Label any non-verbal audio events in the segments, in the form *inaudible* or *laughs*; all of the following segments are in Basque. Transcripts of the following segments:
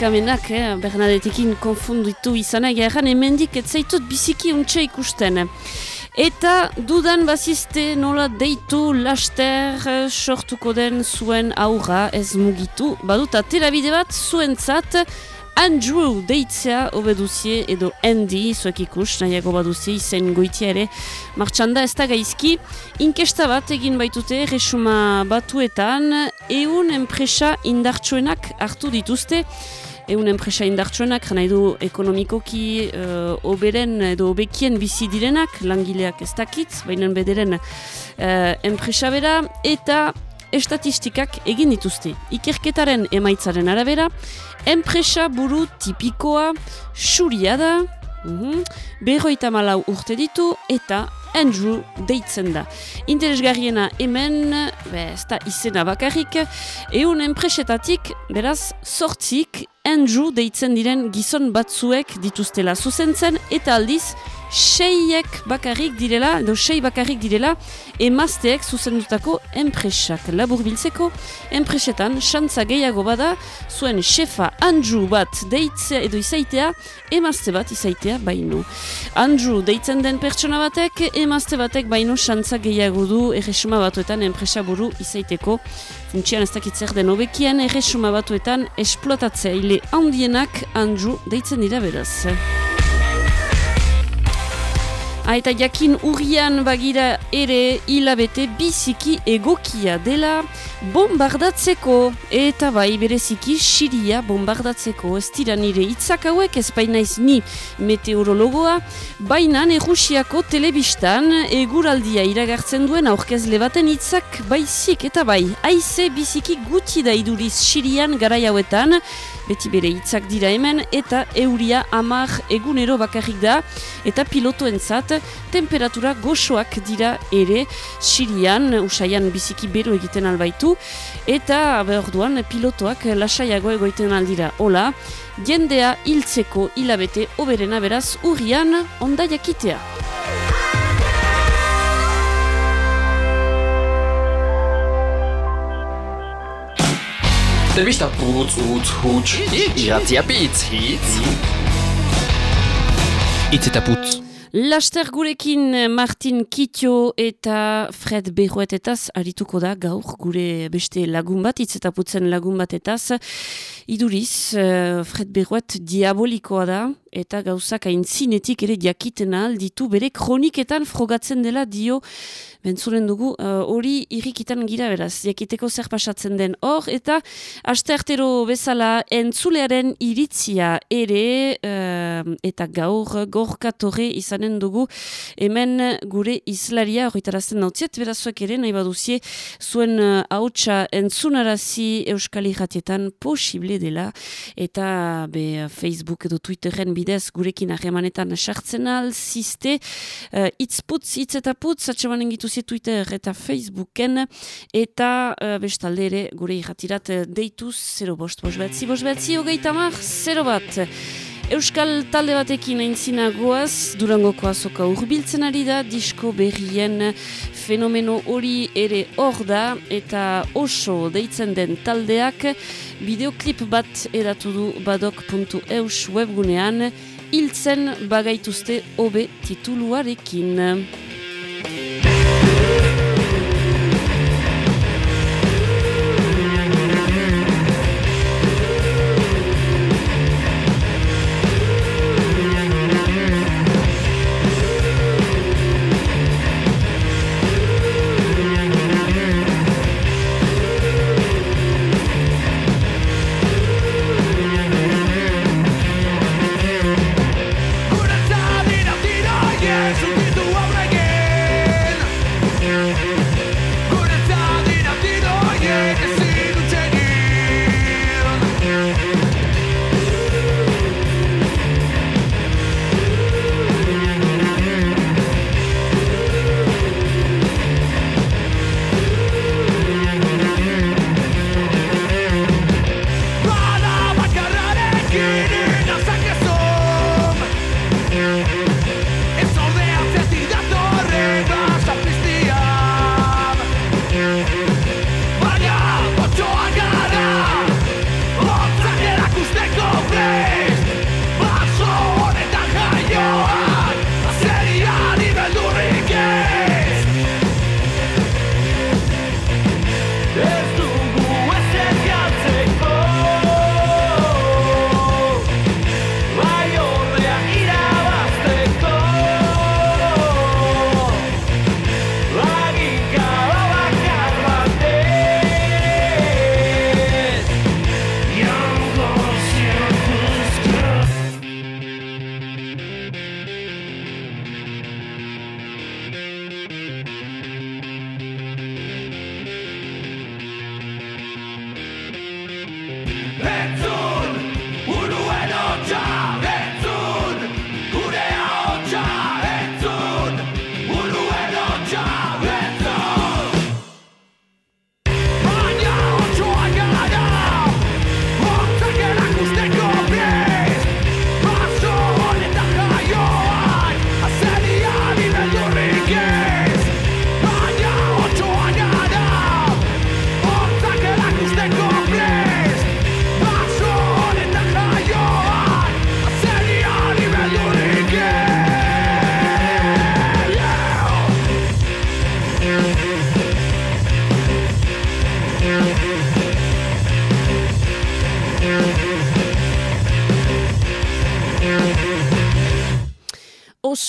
barkamenak, eh, Bernadetekin konfunditu izana, egan emendik ez zaitut biziki untxe ikusten. Eta dudan bazizte nola deitu laster eh, sortuko den zuen aurra ez mugitu. Baduta terabide bat zuentzat Andrew deitzea obeduzie edo Andy zuek ikus nahiago baduzie izen goitia ere martxanda ez da gaizki inkesta bat egin baitute resuma batuetan eun enpresa indartsuenak hartu dituzte eun enpresa indartsuenak nahi du ekonomikoki uh, oberen edo obekien bizi direnak langileak ez dakit baina bederen uh, enpresa bera eta estatistikak egin dituzte. Ikerketaren emaitzaren arabera, enpresa buru tipikoa suria da, mm -hmm, malau urte ditu eta Andrew deitzen da. Interesgarriena hemen, be, ez izena bakarrik, eun enpresetatik, beraz, sortzik Andrew deitzen diren gizon batzuek dituztela zuzentzen eta aldiz, seiek bakarrik direla, edo sei bakarrik direla, emazteek zuzendutako enpresak labur biltzeko, enpresetan xantza gehiago bada, zuen xefa Andrew bat deitzea edo izaitea, emazte bat izaitea baino. Andrew deitzen den pertsona batek, emazte batek baino xantza gehiago du erresuma batuetan enpresa buru izaiteko, funtsian ez dakitzer den obekien, erresuma batuetan esplotatzea handienak Andrew deitzen dira beraz. Aita jakin urrian bagira ere hilabete biziki egokia dela bombardatzeko. Eta bai bereziki siria bombardatzeko. Ez dira nire hitzak hauek ez bainaiz ni meteorologoa. Baina Rusiako telebistan eguraldia iragartzen duen aurkezle baten hitzak baizik eta bai. Haize biziki guti da iduriz sirian garai hauetan beti bere hitzak dira hemen eta euria amar egunero bakarrik da eta pilotoentzat temperatura goxoak dira ere Sirian, usaian biziki bero egiten albaitu, eta behorduan pilotoak lasaiago egoiten aldira. Hola, jendea hiltzeko hilabete oberena beraz urrian onda jakitea. Telebista putz, utz, huts, iratzia pitz, hitz. Itz eta putz. Laster gurekin Martin Kitio eta Fred Berroetetaz arituko da gaur gure beste lagun bat, itzetaputzen lagun batetaz. Iduriz, uh, Fred Berroet diabolikoa da eta gauzak hain zinetik ere diakiten ditu bere kroniketan frogatzen dela dio bentzuren dugu uh, hori uh, irrikitan gira beraz, jakiteko zer pasatzen den hor, eta aste artero bezala entzulearen iritzia ere uh, eta gaur gorkatorre izanen dugu hemen gure islaria horretarazten nautziet, berazuek ere nahi baduzie zuen hautsa entzunarazi euskal irratietan posible dela eta be, Facebook edo Twitterren bidez gurekin harremanetan sartzen alziste uh, itzputz, itz eta putz, atxemanen ikusi Twitter eta Facebooken eta uh, bestalde ere gure irratirat uh, deituz 0 bost bost betzi, bost betzi hogeita mar 0 bat Euskal talde batekin aintzina goaz, durangoko azoka urbiltzen ari da, disko berrien fenomeno hori ere hor da, eta oso deitzen den taldeak, bideoklip bat edatu du badok.eus webgunean, hiltzen bagaituzte obe tituluarekin.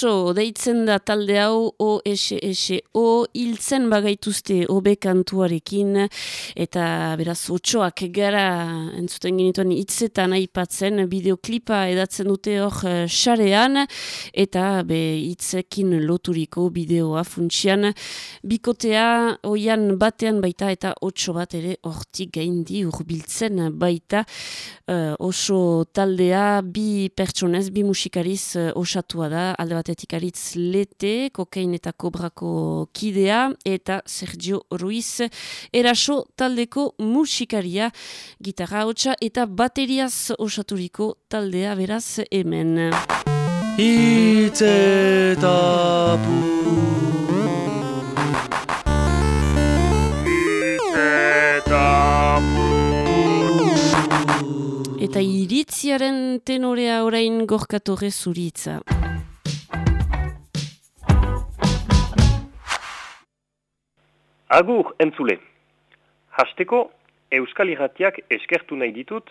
Oso deitzen da talde hau OSSO hiltzen bagaituzte obe kantuarekin eta beraz otsoak gara entzuten genituen hitzetan aipatzen bideoklipa edatzen dute hor xarean eh, eta be hitzekin loturiko bideoa funtsian. Bikotea oian batean baita eta otso bat ere hortik gaindi urbiltzen baita. Uh, oso taldea bi pertsonez, bi musikariz uh, osatua da, alde batetik aritz lete, kokain eta kobrako kidea, eta Sergio Ruiz eraso taldeko musikaria, gitarra hotza eta bateriaz osaturiko taldea beraz hemen. Itzetapu eta iritziaren tenorea orain gorkatore zuritza. Agur entzule. Hasteko, Euskal Iratiak eskertu nahi ditut,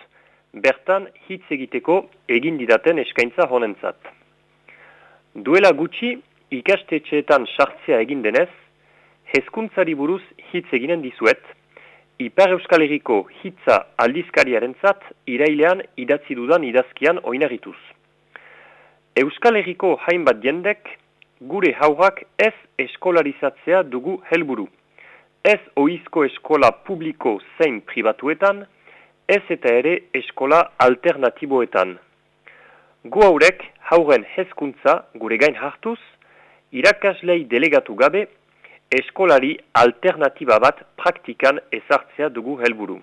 bertan hitz egiteko egin didaten eskaintza honentzat. Duela gutxi, ikastetxeetan sartzea egin denez, hezkuntzari buruz hitz eginen dizuet, Ipar Euskal Herriko hitza aldizkariaren zat, irailean idatzi dudan idazkian oinagituz. Euskal Herriko hainbat jendek, gure haurak ez eskolarizatzea dugu helburu. Ez oizko eskola publiko zein pribatuetan, ez eta ere eskola alternatiboetan. Gu haurek hauren hezkuntza gure gain hartuz, irakaslei delegatu gabe, eskolari alternatiba bat praktikan ezartzea dugu helburu.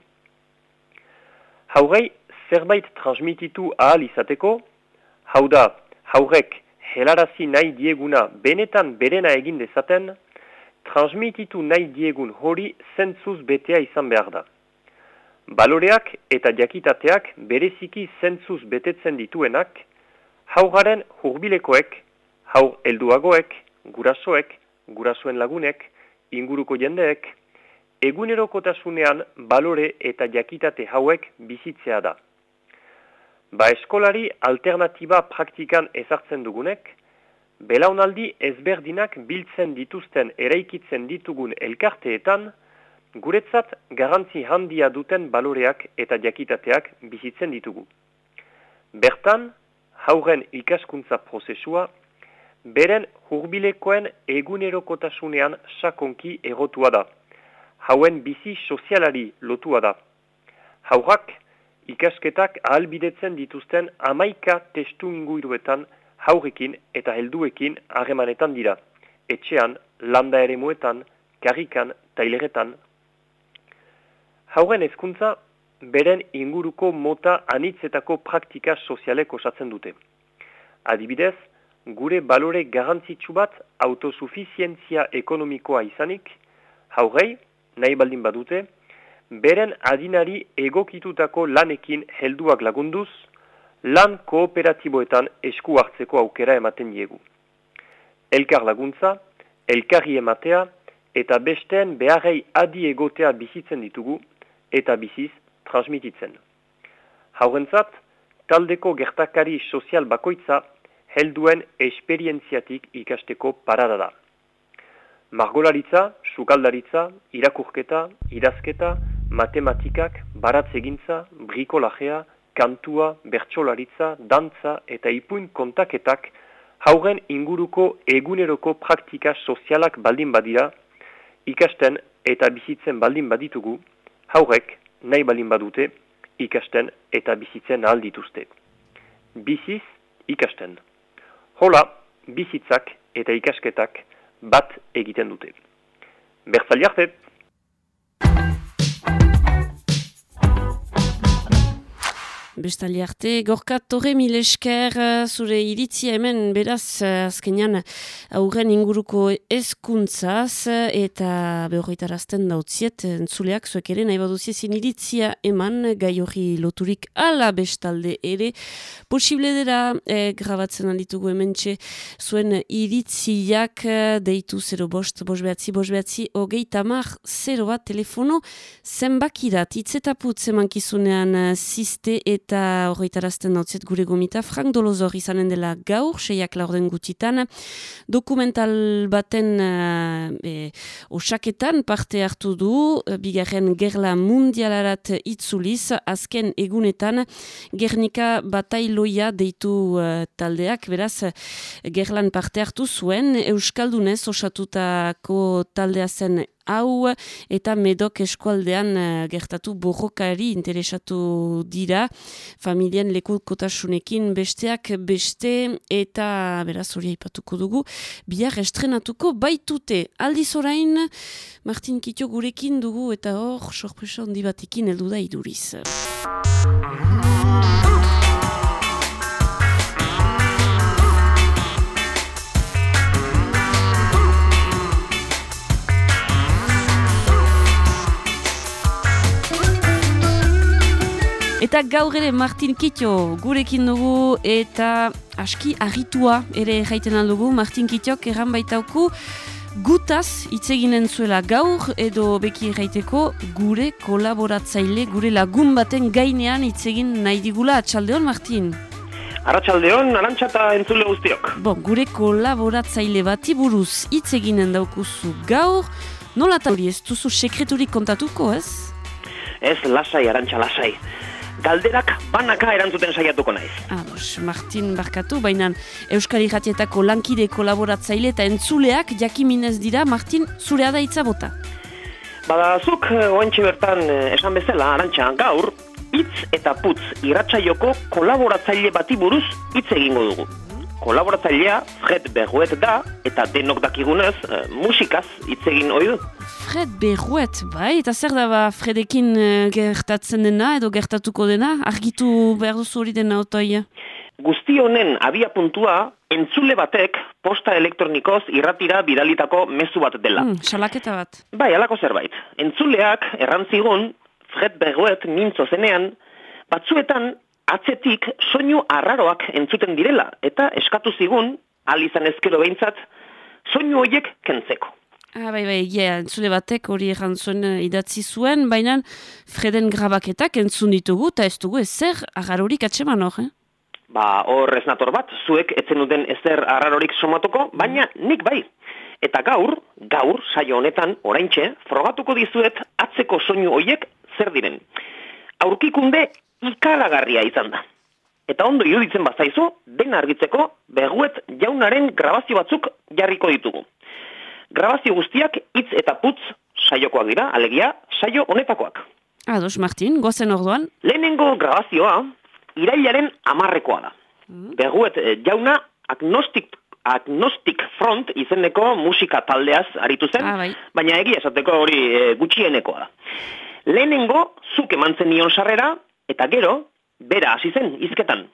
Haurei zerbait transmititu ahal izateko, hau da, haurek helarazi nahi dieguna benetan berena egin dezaten, transmititu nahi diegun hori zentzuz betea izan behar da. Baloreak eta jakitateak bereziki zentzuz betetzen dituenak, hauraren hurbilekoek, haur helduagoek, gurasoek, gurasoen lagunek, inguruko jendeek, egunerokotasunean balore eta jakitate hauek bizitzea da. Ba eskolari alternatiba praktikan ezartzen dugunek, belaunaldi ezberdinak biltzen dituzten eraikitzen ditugun elkarteetan, guretzat garantzi handia duten baloreak eta jakitateak bizitzen ditugu. Bertan, hauren ikaskuntza prozesua beren hurbilekoen egunerokotasunean sakonki egotua da. Hauen bizi sozialari lotua da. Haurak ikasketak ahalbidetzen dituzten amaika testu inguiruetan haurekin eta helduekin harremanetan dira. Etxean, landa ere muetan, karrikan, taileretan. Hauren ezkuntza, beren inguruko mota anitzetako praktika sozialek osatzen dute. Adibidez, gure balore garantzitsu bat autosufizientzia ekonomikoa izanik, haurei, nahi baldin badute, beren adinari egokitutako lanekin helduak lagunduz, lan kooperatiboetan esku hartzeko aukera ematen diegu. Elkar laguntza, elkarri ematea, eta besteen beharrei adi egotea bizitzen ditugu, eta biziz transmititzen. Haurentzat, taldeko gertakari sozial bakoitza helduen esperientziatik ikasteko parada da. Margolaritza, sukaldaritza, irakurketa, idazketa, matematikak, baratzegintza, brikolajea, kantua, bertsolaritza, dantza eta ipuin kontaketak hauren inguruko eguneroko praktika sozialak baldin badira, ikasten eta bizitzen baldin baditugu, haurek nahi baldin badute, ikasten eta bizitzen ahal dituzte. Biziz, ikasten. Hola, bizitzak eta ikasketak bat egiten dute. Bertzali Bestali arte, gorka torre mil esker eh, zure iritzia hemen beraz eh, azkenean aurren inguruko ezkuntzaz eta behorritarazten dautziet entzuleak zuek ere nahi baduziezin iritzia eman gai hori loturik ala bestalde ere posible dira e, grabatzen alditugu hemen txe zuen iritziak deitu 0 bost, bost behatzi, bost behatzi ogei tamar 0 bat telefono zenbakirat. Itzetaput zemankizunean ziste eta eta horretarazten nautzet gure gomita, Frank Dolozor izanen dela gaur, seiak laurden gutitan, dokumental baten e, osaketan parte hartu du, bigarren gerla mundialarat itzuliz, azken egunetan, Gernika batailoia deitu taldeak, beraz, gerlan parte hartu zuen, Euskaldunez osatutako taldea zen hau eta medok eskualdean uh, gertatu borrokari interesatu dira familien lekukotasunekin besteak beste eta beraz hori aipatuko dugu bihar estrenatuko baitute aldiz orain Martin Kitio gurekin dugu eta hor sorpresa handi batekin heldu da iduriz. Eta gaur ere Martin Kitio gurekin dugu eta aski arritua ere jaiten aldugu Martin Kitiok erran baitauku gutaz itzeginen zuela gaur edo beki erraiteko gure kolaboratzaile, gure lagun baten gainean itzegin nahi digula atxaldeon Martin. Arratxaldeon, arantxata entzule guztiok. Bon, gure kolaboratzaile bati buruz itzeginen daukuzu gaur, nola eta hori ez duzu sekreturik kontatuko ez? Ez, lasai, arantxa, lasai galderak banaka erantzuten saiatuko naiz. Ados, Martin Barkatu, baina Euskari Jatietako lankide kolaboratzaile eta entzuleak jakiminez dira, Martin, zurea da hitza bota. Bada, zuk eh, oantxe bertan eh, esan bezala, arantxa, gaur, hitz eta putz irratsaioko kolaboratzaile bati buruz hitz egingo dugu. Kolaboratzailea Fred Berruet da, eta denok dakigunez, eh, musikaz hitz egin ohi du. Fred Berruet, bai, eta zer da ba Fredekin uh, gertatzen dena edo gertatuko dena, argitu behar duzu hori dena otoia? Guzti honen abia puntua, entzule batek posta elektronikoz irratira bidalitako mezu bat dela. Hmm, salaketa bat. Bai, alako zerbait. Entzuleak errantzigun, Fred Berruet mintzo zenean, batzuetan atzetik soinu arraroak entzuten direla, eta eskatu zigun, alizan ezkero behintzat, soinu horiek kentzeko. Ah, bai, bai, yeah, entzule batek hori zuen uh, idatzi zuen, baina Freden grabaketak entzun ditugu, eta ez dugu ezer agarorik atseman hor, eh? Ba, hor ez nator bat, zuek etzen duten ezer agarorik somatuko, baina nik bai. Eta gaur, gaur, saio honetan, oraintxe, frogatuko dizuet atzeko soinu hoiek zer diren. Aurkikunde ikaragarria izan da. Eta ondo iruditzen bazaizu, den argitzeko, beguet jaunaren grabazio batzuk jarriko ditugu. Grabazio guztiak hitz eta putz saiokoak dira, alegia, saio honetakoak. Ados, Martin, gozen orduan? Lehenengo grabazioa, irailaren amarrekoa da. Mm. Beguet, eh, jauna, agnostik, agnostik front izeneko musika taldeaz aritu zen, ah, bai. baina egia esateko hori e, gutxienekoa da. Lehenengo, zuk emantzen nion sarrera, eta gero, bera hasi zen, izketan.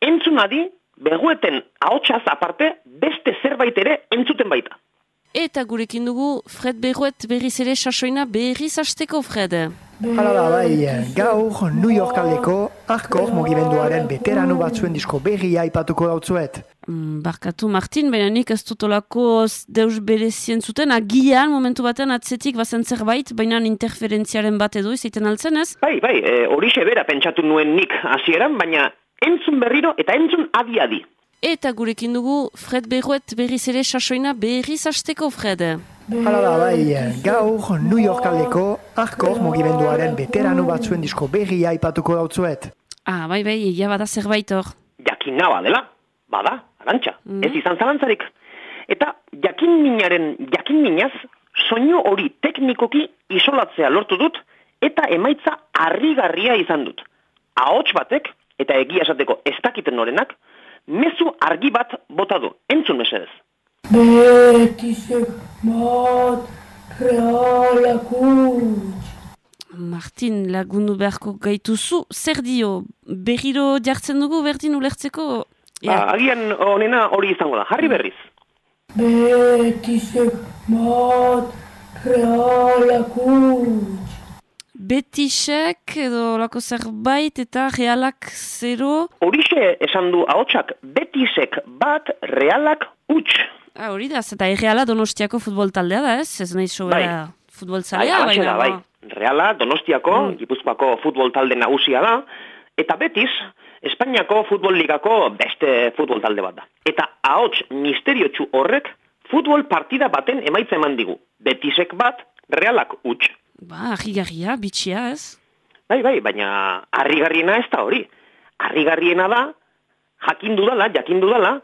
Entzunadi, begueten ahotsaz aparte, beste zerbait ere entzuten baita. Eta gurekin dugu Fred Berruet berriz ere sasoina berriz hasteko, Fred. Hala da, bai, gaur New York aldeko arkor mugimenduaren veterano batzuen disko berria ipatuko dautzuet. Mm, barkatu Martin, baina nik ez dutolako deus berezien zuten, agian momentu batean atzetik bazen zerbait, baina interferentziaren bat edo izaiten altzen ez? Bai, bai, e, hori bera pentsatu nuen nik hasieran, baina entzun berriro eta entzun adi-adi. Eta gurekin dugu Fred Berruet berriz ere sasoina berriz hasteko, Fred. Hala da, bai, gaur New York aldeko arkor mugimenduaren veterano batzuen disko berria ipatuko dautzuet. Ah, bai, bai, egia bada zerbait hor. Jakin naba dela, bada, arantxa, mm. ez izan zalantzarik. Eta jakin minaren, jakin minaz, soinu hori teknikoki isolatzea lortu dut, eta emaitza harrigarria izan dut. Ahots batek, eta egia esateko ez dakiten norenak, mezu argi bat bota du. Entzun mesedez. Betisek mat realak Martin lagundu beharko gaituzu, zer dio, berriro jartzen dugu berdin ulertzeko? Ja. Ba, agian onena hori izango da, jarri berriz. Betisek mat realak betisek edo lako zerbait eta realak zero? Horixe esan du ahotsak betisek bat realak huts. Ah, hori da, eta reala donostiako futbol taldea da ez? Ez nahi sobera bai. futbol zalea? Bai, bai. Reala donostiako, mm. gipuzkoako futbol talde nagusia da, Eta Betis, Espainiako futbol ligako beste futbol talde bat da. Eta ahots misteriotsu horrek futbol partida baten emaitza eman digu. Betisek bat, realak huts. Ba, ahigarria, bitxia ez? Bai, bai, baina harrigarriena ez da hori. Harrigarriena da, jakin dudala, jakin dudala,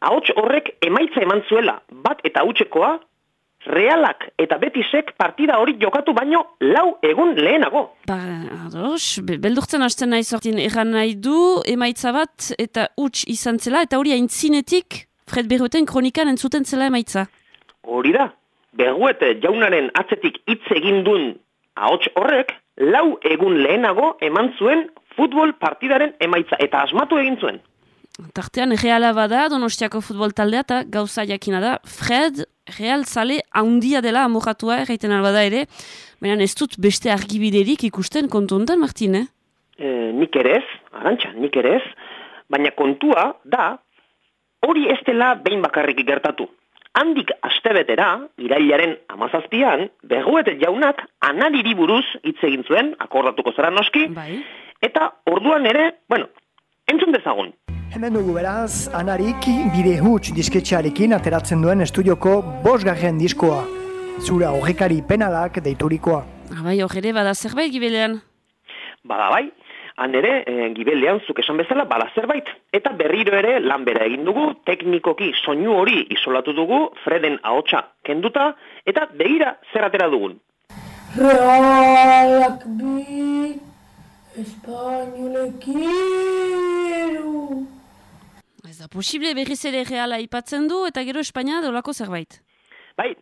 ahots horrek emaitza eman zuela bat eta hutsekoa, realak eta betisek partida hori jokatu baino lau egun lehenago. Ba, ados, be- beldurtzen hasten nahi sortin egan nahi du, emaitza bat eta huts izan zela, eta hori aintzinetik Fred Berroeten kronikan entzuten zela emaitza. Hori da, beguete jaunaren atzetik hitz egin duen ahots horrek, lau egun lehenago eman zuen futbol partidaren emaitza, eta asmatu egin zuen. Tartean, reala bada, donostiako futbol taldea, eta gauza jakina da, Fred, real zale handia dela amoratua erraiten albada ere, baina ez dut beste argibiderik ikusten kontu honetan, Martin, eh? E, nik ere ez, arantxa, nik ere ez, baina kontua da, hori ez dela behin bakarrik gertatu. Handik astebetera, irailaren amazazpian, beguete jaunak analiri buruz hitz egin zuen, akordatuko zara noski, Bai. eta orduan ere, bueno, entzun dezagun. Hemen dugu beraz, anarik bide huts disketxearekin ateratzen duen estudioko bosgarren diskoa. Zura horrekari penalak deiturikoa. Abai, hor ere, bada zerbait gibelean. Bada bai, han ere, e, gibelean zuk esan bezala, bada zerbait. Eta berriro ere lan bera egin dugu, teknikoki soinu hori isolatu dugu, Freden ahotsa kenduta, eta begira zer atera dugun. Realak bi, Espainolek iru. Ez da posible berriz ere reala aipatzen du, eta gero Espainia dolako zerbait. Bai,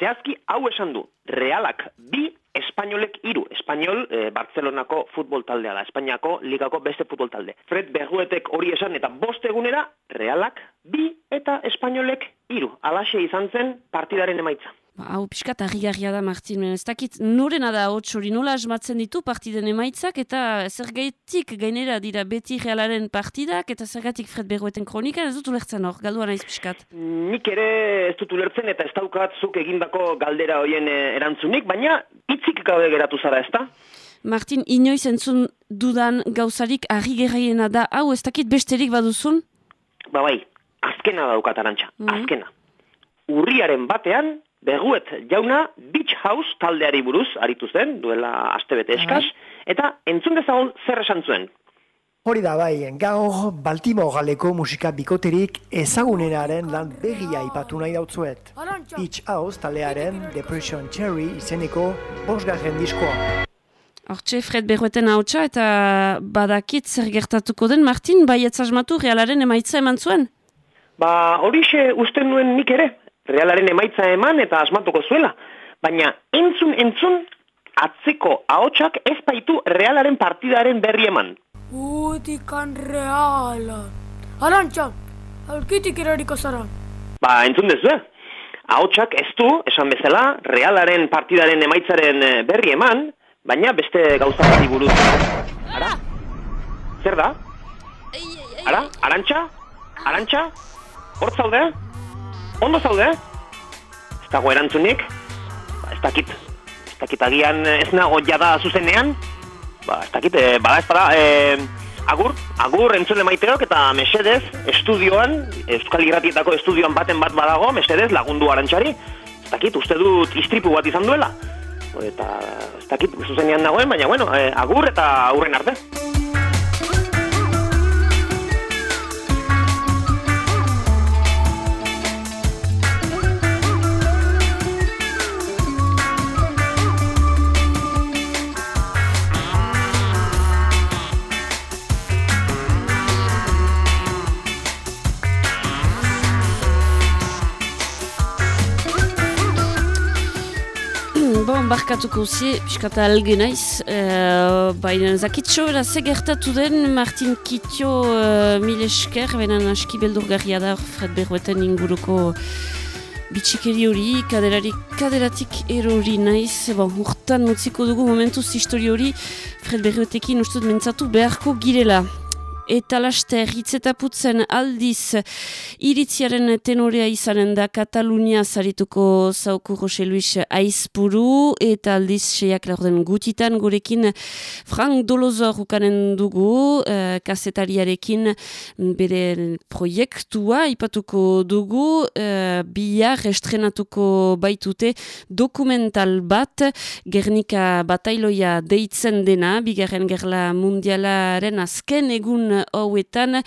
zehazki hau esan du, realak bi, espainolek iru. Espainol, eh, Barcelonako futbol taldea da, Espainiako ligako beste futbol talde. Fred Berguetek hori esan eta bost egunera, realak bi eta espainolek iru. Alaxe izan zen partidaren emaitza. Ba, hau pixkat harrigarria da, Martin, ez dakit norena da hots hori nola asmatzen ditu partiden emaitzak, eta zergaitik gainera dira beti realaren partidak, eta zergatik Fred Berroeten kronika, ez dut ulertzen hor, galdua naiz pixkat. Nik ere ez dut ulertzen eta ez daukat zuk egindako galdera hoien eh, erantzunik, baina hitzik gabe geratu zara ezta? Martin, inoiz entzun dudan gauzarik harrigarriena da, hau ez dakit besterik baduzun? Ba bai, azkena daukat arantxa, Mhm. azkena. Urriaren batean, beguet jauna Beach House taldeari buruz aritu zen, duela astebete eskaz, eta entzun dezagun zer esan zuen. Hori da bai, gaur Baltimore galeko musika bikoterik ezagunenaren lan berria ipatu nahi dautzuet. Beach House taldearen Depression Cherry izeneko bosgarren diskoa. Hortxe, Fred Berroeten hautsa, eta badakit zer gertatuko den, Martin, bai ez asmatu realaren emaitza eman zuen? Ba, horixe usten nuen nik ere, realaren emaitza eman eta asmatuko zuela. Baina entzun entzun atzeko ahotsak ez baitu realaren partidaren berri eman. Utikan reala. Arantxa, alkitik eroriko zara. Ba, entzun dezu, eh? Ahotsak ez du, esan bezala, realaren partidaren emaitzaren eh, berri eman, baina beste gauza bati buruz. Ara? Zer da? Ara? Arantxa? Arantxa? Hor zaude? Ondo zaude? Ez dago erantzunik? Ba, ez dakit. Ez dakit agian eh, ez nago jada zuzenean? Ba, ez dakit, eh, bada ez bada, eh, agur, agur entzule maiteok eta mesedez, estudioan, Euskal Irratietako estudioan baten bat badago, mesedez, lagundu arantxari, ez dakit, uste dut istripu bat izan duela. Eta ez dakit zuzenean dagoen, baina bueno, eh, agur eta aurren arte. Bon, barkatuko zie, piskata alge naiz, uh, baina zakitxo, era ze gertatu den Martin Kitio uh, mil esker, benen aski beldurgarria da Fred Berroeten inguruko bitxikeri hori, kaderari, kaderatik erori naiz, bon, urtan utziko dugu momentuz histori hori, Fred Berroetekin ustut mentzatu beharko girela. Eta laster hitzetaputzen aldiz. Iritziaren tenorea izanen da Katalunia zarituko zauku Jose Luis Aizpuru eta aldiz seiak laurden gutitan gurekin Frank Dolozor ukanen dugu uh, kasetariarekin bere proiektua ipatuko dugu. Uh, bihar estrenatuko baitute dokumental bat Gernika batailoia deitzen dena, bigarren gerla mundialaren azken egun hauetan.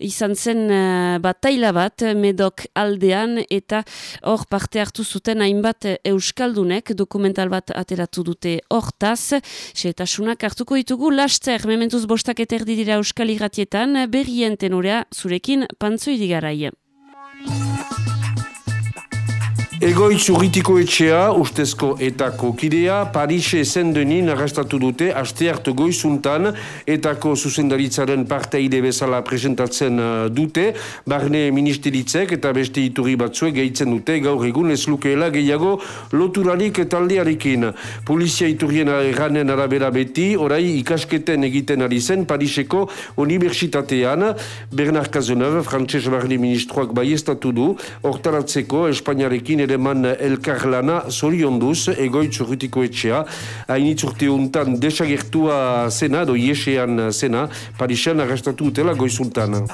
Izan zen uh, bataila bat medok aldean eta hor parte hartu zuten hainbat euskaldunek. Dokumental bat ateratu dute hortaz, setasunak hartuko ditugu laster. Mementuz bostak eterdi dira euskal irratietan berrien tenorea zurekin pantzoi Egoitz urritiko etxea, ustezko etako kidea, Parise zendenin arrastatu dute, aste hartu goizuntan, etako zuzendaritzaren parteide bezala presentatzen uh, dute, barne ministeritzek eta beste iturri batzue gehitzen dute, gaur egun ez lukeela gehiago loturarik taldearekin. Polizia iturrien erranen arabera beti, orai ikasketen egiten ari zen Pariseko Universitatean, Bernard Cazeneuve, frantses barne ministroak bai estatu du, hortaratzeko Espainiarekin ere eman elkarlana zorionduz egoitz urritiko etxea. Hainitz urte untan desagertua zena, do iesean zena, Parixan arrastatu utela goizuntan.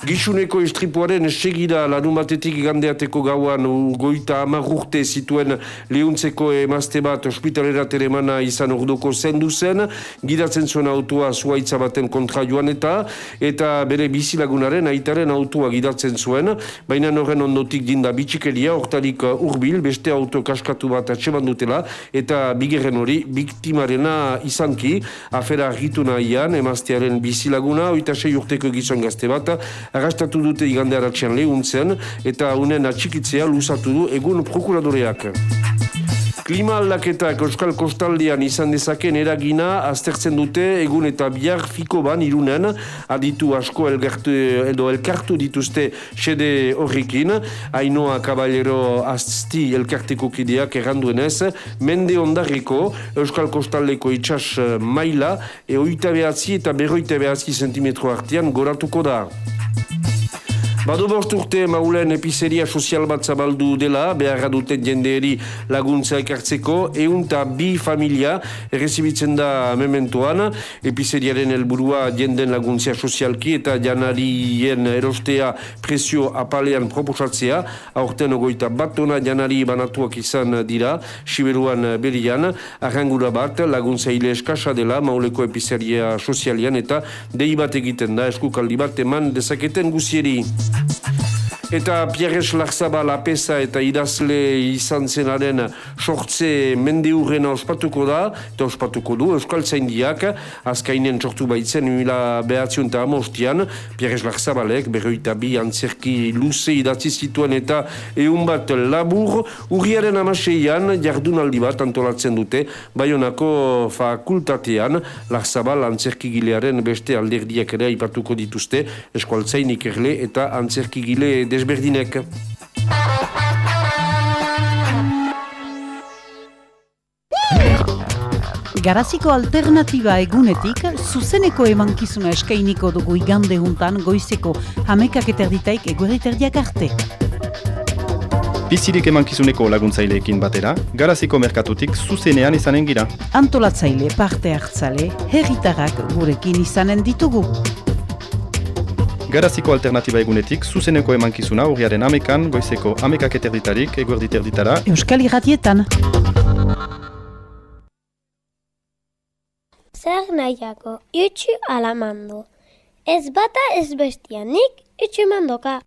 Gixuneko estripuaren segida lanumatetik gandeateko gauan goita amarrurte zituen lehuntzeko emazte bat ospitalera teremana izan orduko zendu zen, gidatzen zuen autoa zuaitza baten kontra joan eta eta bere bizilagunaren aitaren autoa gidatzen zuen, baina horren ondotik dinda bitxikeria, hortarik urbil, beste auto kaskatu bat atseman dutela, eta bigerren hori biktimarena izanki, afera argitu nahian, emaztearen bizilaguna, oita sei urteko gizon gazte bat, arrastatu dute igande haratxean lehuntzen eta unen atxikitzea luzatu du egun prokuradoreak. Klima aldaketak Euskal Kostaldean izan dezaken eragina aztertzen dute egun eta bihar fiko ban irunen. Aditu asko elgartu, edo elkartu dituzte sede horrekin. Ainoa Caballero Azti elkarteko kideak erranduenez. Mende ondarriko Euskal Kostaldeko itxas maila e oita behatzi eta berroita behatzi sentimetro artean goratuko da. Badu bost urte maulen epizeria sozial bat zabaldu dela, beharra duten jendeeri laguntza ekartzeko, eun eta bi familia errezibitzen da mementoan, epizeriaren helburua jenden laguntzia sozialki eta janarien erostea presio apalean proposatzea, aurten ogoita bat tona janari banatuak izan dira, siberuan berian, arrangura bat laguntza hile eskasa dela mauleko epizeria sozialian eta dei bat egiten da eskukaldi bat eman dezaketen guzieri. ha, ha. Eta Pierres Larzaba lapesa eta idazle izan zenaren sortze mende urrena ospatuko da, eta ospatuko du, Euskal Zaindiak, azkainen sortu baitzen mila behatzion eta amostian, Pierres Larzabalek, berroita bi antzerki luze idatzi zituen eta eun bat labur, urriaren amaseian jardunaldi bat antolatzen dute, baionako fakultatean, Larzabal antzerki gilearen beste alderdiak ere ipatuko dituzte, Euskal Zainik erle eta antzerki gile desberdinek. Garaziko alternatiba egunetik, zuzeneko emankizuna eskainiko dugu igande juntan goizeko hamekak eterditaik egueriterdiak arte. Bizirik emankizuneko laguntzaileekin batera, garaziko merkatutik zuzenean izanen gira. Antolatzaile, parte hartzale, herritarrak gurekin izanen ditugu. Garaziko alternatiba egunetik, zuzeneko emankizuna urriaren amekan, goizeko amekak eterditarik, eguerditerditara. Euskal irratietan. Zer nahiako, itxu alamando. Ez bata ez bestianik, itxu mandoka.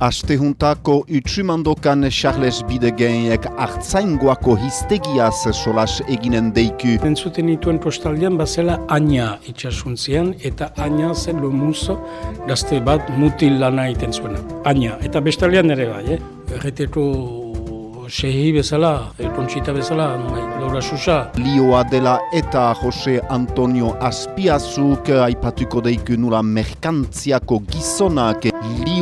Astehuntako utsumandokan Charles Bidegeinek hartzaingoako histegiaz solas eginen deiku. Entzuten dituen postaldean bazela aina itxasuntzian eta aina zen lomuzo gazte bat mutil lana egiten zuena. Aina, eta bestaldean ere bai, eh? Erreteko sehi bezala, elkontxita bezala, bai, Laura Susa. Lioa dela eta Jose Antonio Aspiazuk aipatuko deiku nula merkantziako gizonak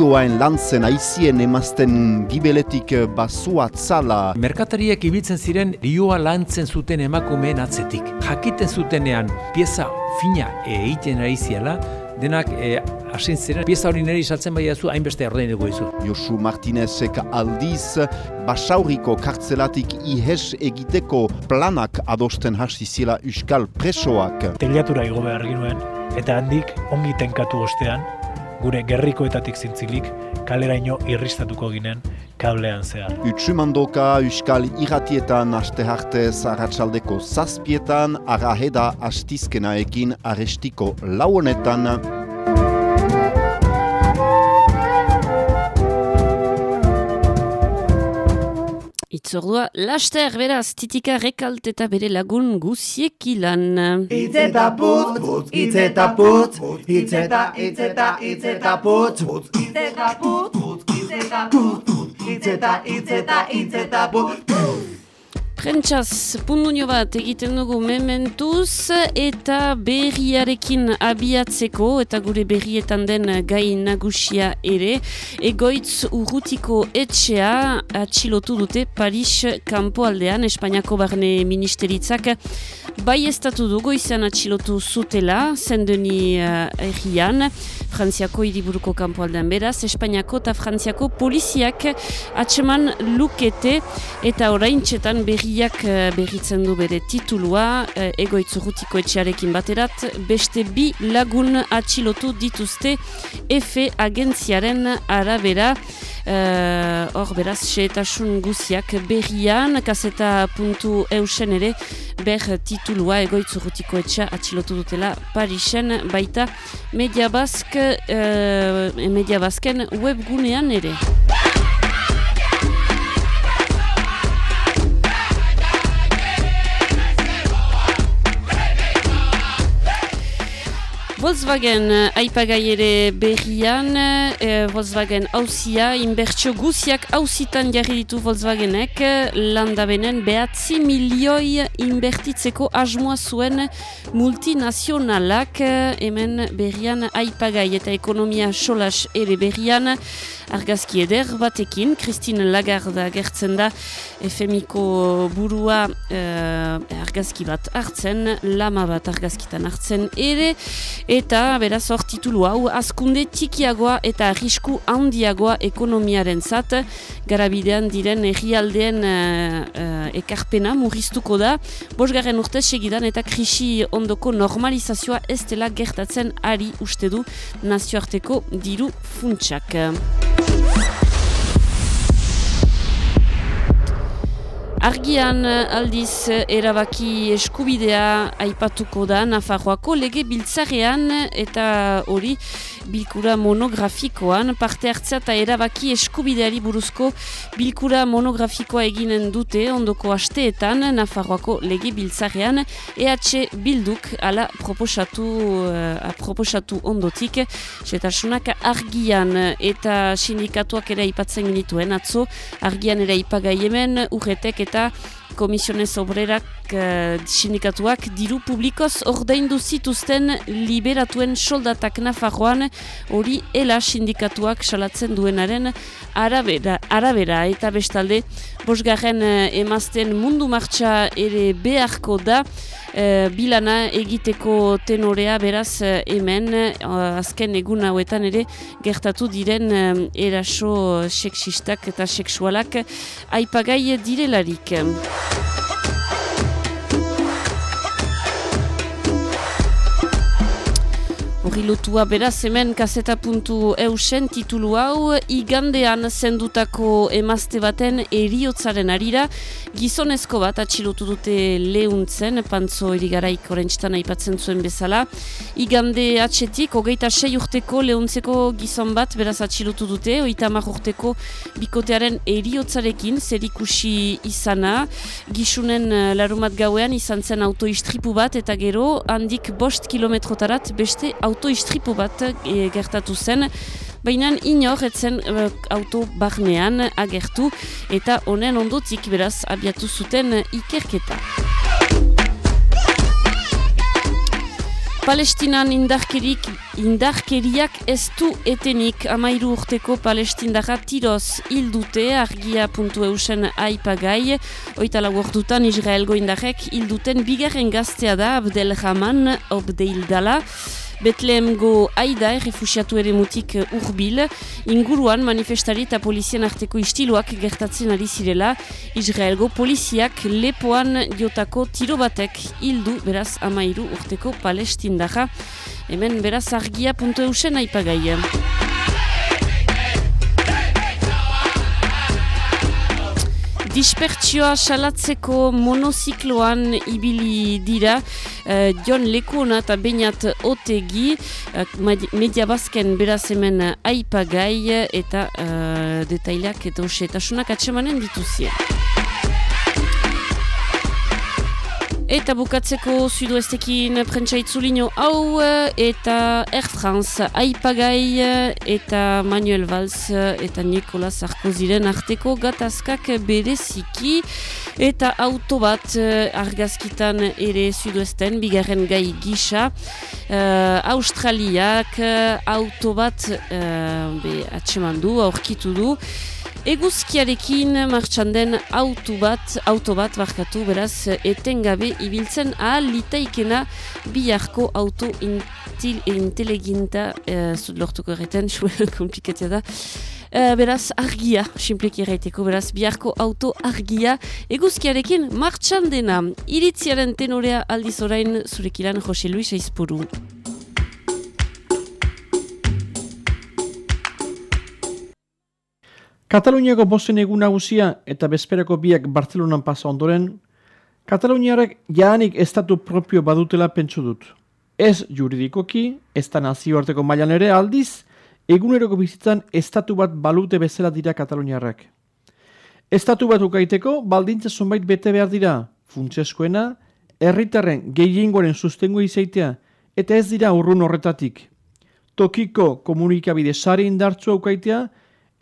Lio Rioain lantzen aizien emazten gibeletik basua tzala. Merkatariek ibiltzen ziren rioa lantzen zuten emakumeen atzetik. Jakiten zutenean pieza fina egiten ari ziela, denak e, asin ziren, pieza hori nire isaltzen bai zu hainbeste ordein dugu izu. Josu Martinezek aldiz, basauriko kartzelatik ihes egiteko planak adosten hasi zila Euskal presoak. Teliatura igo behar ginuen, eta handik ongi tenkatu ostean, gure gerrikoetatik zintzilik, kaleraino irristatuko ginen kablean zehar. Utsumandoka Euskal irratietan aste hartez arratsaldeko zazpietan, araheda astizkenaekin arestiko lauonetan. Itzordua, laster beraz, titika rekalt eta bere lagun guziek ilan. Itzeta putz, putz, itzeta putz, itzeta, itzeta, itzeta putz, putz, itzeta putz, putz, itzeta putz, itzeta, itzeta, itzeta putz, Prentsaz, pundunio bat egiten dugu mementuz eta berriarekin abiatzeko eta gure berrietan den gai nagusia ere. Egoitz urrutiko etxea atxilotu dute Paris kanpoaldean Espainiako barne ministeritzak bai estatu dugu izan atxilotu zutela, zendeni uh, errian, Frantziako hiriburuko kanpoaldean. Beraz, Espainiako eta Frantziako poliziak atseman lukete eta orain txetan berriak uh, berritzen du bere titulua, uh, egoitzu rutiko etxearekin baterat, beste bi lagun atxilotu dituzte EFE agentziaren arabera, hor uh, beraz, xeetasun guziak berrian, kaseta puntu eusen ere, ber titulua egoitzu rutiko etxea atxilotu dutela Parisen, baita Media Bask, uh, Media Basken webgunean ere. Volkswagen aipagai ere berrian, e, Volkswagen hausia, inbertsio guziak hausitan jarri ditu Volkswagenek, landabenen behatzi milioi inbertitzeko asmoa zuen multinazionalak, hemen berrian aipagai eta ekonomia solas ere berrian, argazki eder batekin, Christine Lagarde gertzen da, FMiko burua argazki bat hartzen, lama bat argazkitan hartzen ere, eta beraz hor titulu hau azkunde txikiagoa eta arrisku handiagoa ekonomiaren zat. Garabidean diren egialdeen uh, uh, ekarpena murriztuko da. Bosgarren urte segidan eta krisi ondoko normalizazioa ez dela gertatzen ari uste du nazioarteko diru funtsak. Argian aldiz erabaki eskubidea aipatuko da Nafarroako lege biltzarean eta hori bilkura monografikoan. Parte hartzea eta erabaki eskubideari buruzko bilkura monografikoa eginen dute ondoko asteetan Nafarroako lege biltzarean. EH Bilduk ala proposatu, uh, proposatu ondotik. Setasunak argian eta sindikatuak ere aipatzen genituen atzo. Argian ere ipagai hemen urretek eta Komisionez Obrerak uh, sindikatuak diru publikoz ordaindu zituzten liberatuen soldatak nafarroan. Hori ela sindikatuak salatzen duenaren arabera, arabera. Eta bestalde bosgarren uh, emazten mundu martxa ere beharko da uh, bilana egiteko tenorea beraz uh, hemen uh, azken egun hauetan ere gertatu diren eraso seksistak eta seksualak aipagai direlarik. Horri lotua beraz hemen kaseta puntu eusen titulu hau igandean zendutako emazte baten eriotzaren arira gizonezko bat atxilotu dute lehuntzen pantzo erigaraik orentstan aipatzen zuen bezala. Igande atxetik hogeita sei urteko lehuntzeko gizon bat beraz atxilotu dute oita urteko bikotearen eriotzarekin zerikusi izana. Gisunen larumat gauean izan zen autoistripu bat eta gero handik bost kilometrotarat beste auto autoistripu bat e, gertatu zen, baina inor etzen e, auto barnean agertu eta honen ondotik beraz abiatu zuten ikerketa. Palestinan indarkerik, indarkeriak ez du etenik amairu urteko palestindarra tiroz hildute argia puntu eusen aipagai. Oita lagordutan Israelgo indarrek hilduten bigarren gaztea da Abdelrahman Obdeildala. Betleemgo aida errefusiatu ere mutik urbil, inguruan manifestari eta polizien arteko istiluak gertatzen ari zirela, Israelgo poliziak lepoan jotako tiro batek hildu beraz amairu urteko palestindaja. Hemen beraz argia puntu eusen aipagai. Dispertsioa salatzeko monozikloan ibili dira uh, Jon Lekuna eta Beñat Otegi uh, media bazken beraz hemen aipagai eta uh, detaileak eta osetasunak atsemanen dituzien. Eta bukatzeko sudoestekin prentsaitzulino hau eta Air France aipagai eta Manuel Valls eta Nicolas Sarkozyren arteko gatazkak bereziki. Eta auto bat argazkitan ere sudoesten bigarren gai gisa. Uh, Australiak auto bat uh, be, atsemandu, aurkitu du Eguzkiarekin martxan den auto bat, auto bat barkatu beraz etengabe ibiltzen ahal litaikena biharko auto intil, inteleginta uh, lortuko erreten, *laughs* komplikatzea da. Uh, beraz, argia, simpleki erraiteko, beraz, biharko auto argia eguzkiarekin martxan dena. Iritziaren tenorea aldiz orain zurekilan Jose Luis Aizpuru. Kataluniako bozen egun nagusia eta bezperako biak Bartzelonan pasa ondoren, Kataluniarek jaanik estatu propio badutela pentsu dut. Ez juridikoki, ez da nazioarteko mailan ere aldiz, eguneroko bizitzan estatu bat balute bezala dira Kataluniarrak. Estatu bat ukaiteko baldintza zonbait bete behar dira, funtseskoena, herritarren gehiengoaren sustengo izaitea, eta ez dira urrun horretatik. Tokiko komunikabide sare indartzua ukaitea,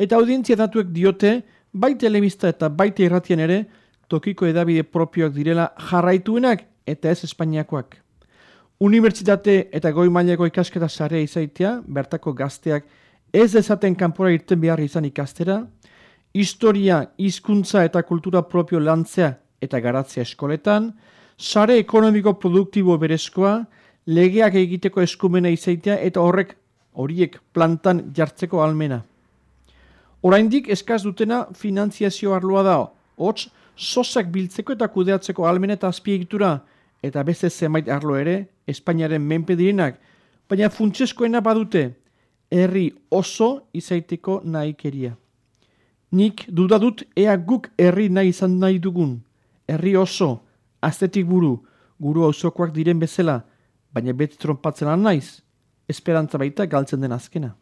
Eta audientzia datuek diote, bai telebista eta bai irratian ere, tokiko edabide propioak direla jarraituenak eta ez Espainiakoak. Unibertsitate eta goi mailako ikasketa sarea izaitea, bertako gazteak ez dezaten kanpora irten behar izan ikastera, historia, hizkuntza eta kultura propio lantzea eta garatzea eskoletan, sare ekonomiko produktibo berezkoa, legeak egiteko eskumena izaitea eta horrek horiek plantan jartzeko almena. Oraindik eskaz dutena finantziazio arloa da. Hots, sosak biltzeko eta kudeatzeko almen eta azpiegitura, eta beste zenbait arlo ere, Espainiaren menpe direnak, baina funtseskoena badute, herri oso izaiteko nahikeria. Nik dudadut ea guk herri nahi izan nahi dugun. Herri oso, aztetik buru, guru auzokoak diren bezala, baina beti trompatzen naiz, esperantza baita galtzen den azkena.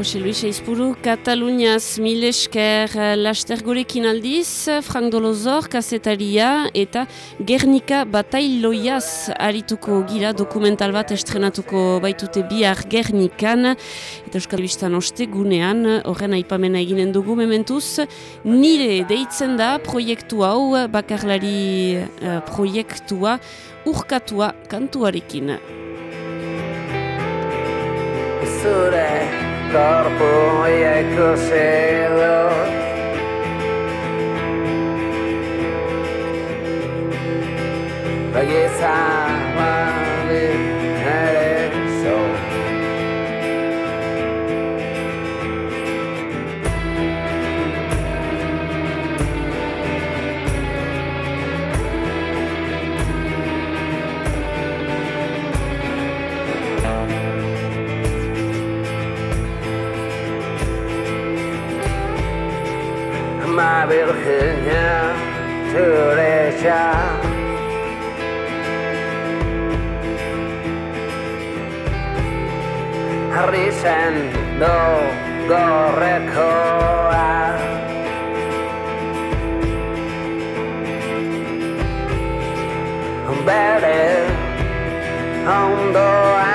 Jose Luis Eizpuru, Kataluniaz milesker eh, laster gorekin aldiz, Frank Dolozor, kasetaria eta Gernika Batailoiaz arituko gira dokumental bat estrenatuko baitute bihar Gernikan eta Euskal Bistan oste gunean, horren aipamena eginen dugu mementuz, nire deitzen da proiektu hau, bakarlari uh, proiektua, urkatua kantuarekin. Zure corpo e ai coselos. Belleza más. Ma Virginia Teresa Risendo gorrekoa Bere ondoan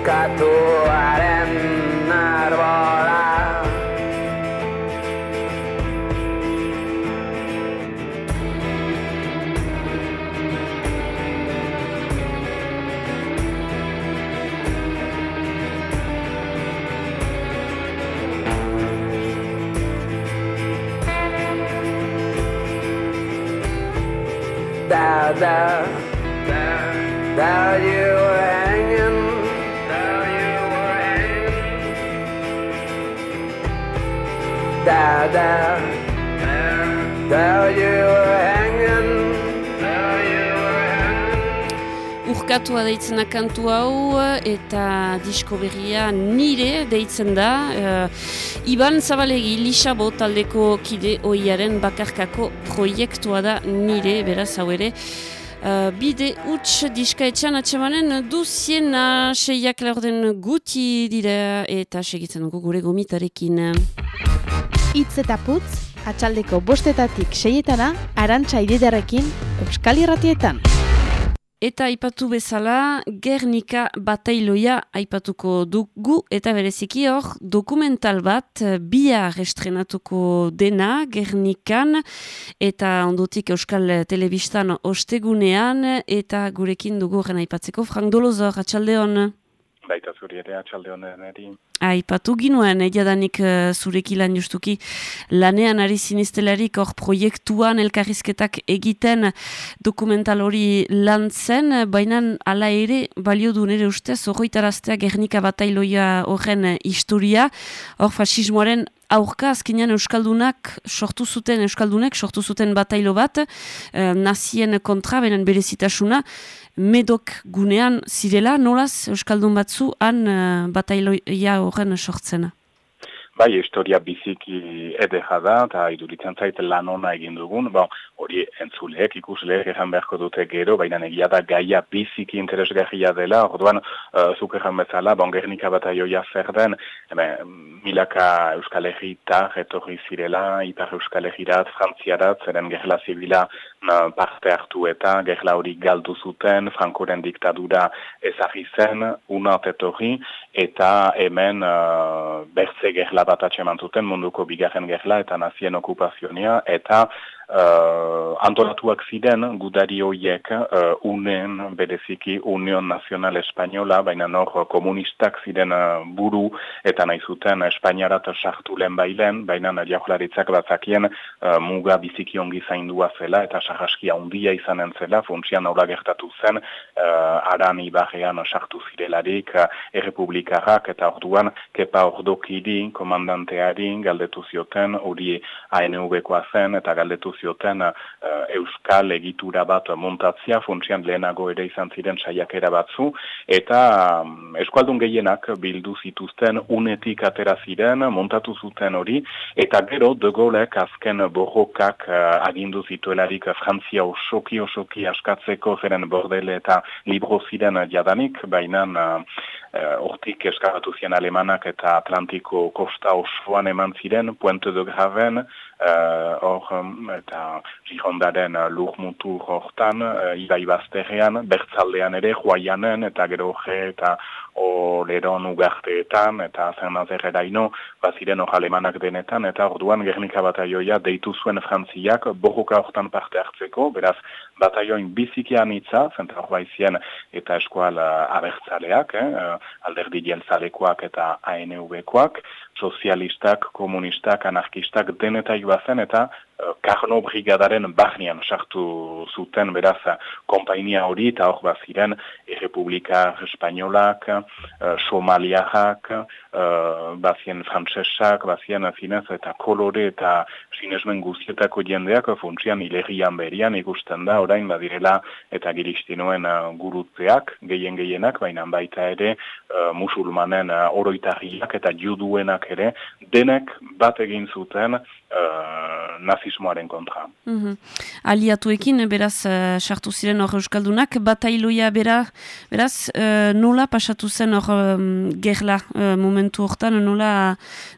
Bukatuaren arbola. Da, da, da, da, you There, there, there, you were hanging. There you were hanging. Urkatua deitzena kantu hau eta disko berria nire deitzen da. Uh, Iban Zabalegi Lixabo taldeko kide oiaren bakarkako proiektua da nire, beraz hau ere. Uh, bide huts diska etxan atxemanen duzien seiak laurden guti dira eta segitzen gure gomitarekin. Itz eta putz, atxaldeko bostetatik seietana, arantxa ididarekin, Euskal Irratietan. Eta aipatu bezala, Gernika batailoia aipatuko dugu eta bereziki hor dokumental bat bihar estrenatuko dena Gernikan eta ondotik Euskal Telebistan ostegunean eta gurekin dugu horren aipatzeko Frank Dolozor, atxaldeon. Baita zuri ere atxaldeon eri. Aipatu ginuen, egia danik uh, zureki lan justuki lanean ari sinistelarik hor proiektuan elkarrizketak egiten dokumental hori lan zen, baina ala ere balio du nire ustez horroitaraztea Gernika batailoia horren historia, hor fasismoaren aurka azkenean Euskaldunak sortu zuten, Euskaldunek sortu zuten batailo bat, uh, nazien kontra, benen berezitasuna, medok gunean zirela, nolaz Euskaldun batzu han uh, batailoia horren sortzena? Bai, historia biziki edera da, eta iduritzen zait lan ona egin dugun, bon, hori entzuleek, ikusleek ejan beharko dute gero, baina egia da gaia biziki interesgarria dela, orduan, uh, zuk ejan bezala, bon, gernika bat aioia zer den, hemen, milaka Euskal Herrita, retorri zirela, Ipar Euskal Herrirat, Frantziarat, zeren gerla zibila parte hartu eta gerla hori galdu zuten, Frankoren diktadura ezagri zen, unat etorri, eta hemen uh, bertze gerla bat atxeman zuten munduko bigarren gerla eta nazien okupazionia, eta uh, antolatuak ziren gudari horiek uh, unen bereziki Union Nazional Espainola, baina nor komunistak ziren uh, buru eta nahi zuten Espainiarat sartu lehen bailen, baina jaularitzak batzakien uh, muga biziki ongi zaindua zela eta sarraskia handia izanen zela, funtsian aula gertatu zen, uh, aran ibarrean sartu zirelarik uh, errepublikarrak eta orduan kepa ordokiri komandanteari galdetu zioten, hori ANV-koa zen eta galdetu zioten uh, euskal egitura bat montatzia, funtsian lehenago ere izan ziren saiakera batzu, eta um, eskualdun gehienak bildu zituzten unetik atera ziren, montatu zuten hori, eta gero de Gaulek azken borrokak uh, agindu zituelarik Frantzia osoki osoki askatzeko zeren bordele eta libro ziren jadanik, baina uh, hortik eskabatu ziren alemanak eta Atlantiko kosta osoan eman ziren, Puente de Graven, hor uh, eta Girondaren uh, lur mutu hortan, uh, ibai bazterrean, bertzaldean ere, joaianen eta gero eta oleron ugarteetan, eta zen nazerrera ino, baziren hor alemanak denetan, eta orduan Gernika bataioia deitu zuen frantziak borroka hortan parte hartzeko, beraz bataioin bizikian itza, zenta hor baizien eta eskual uh, abertzaleak, eh, uh, alderdi jeltzalekoak eta ANV-koak, sozialistak, komunistak, anarkistak deneta zen eta uh, Karno Brigadaren barnean sartu zuten beraz kompainia hori eta hor baziren Errepublika Espainolak, uh, Somaliak, uh, bazien frantsesak, bazien zinez eta kolore eta sinesmen guztietako jendeak funtsian ilegian berian ikusten da orain badirela eta giristinoen uh, gurutzeak, gehien gehienak, baina baita ere uh, musulmanen uh, oroitarriak eta juduenak ere, denek bat egin zuten uh, nazismoaren kontra. Mm -hmm. Aliatuekin, beraz, uh, sartu ziren hor Euskaldunak, batailoia bera, beraz, uh, nola pasatu zen hor um, gerla uh, momentu hortan, nola,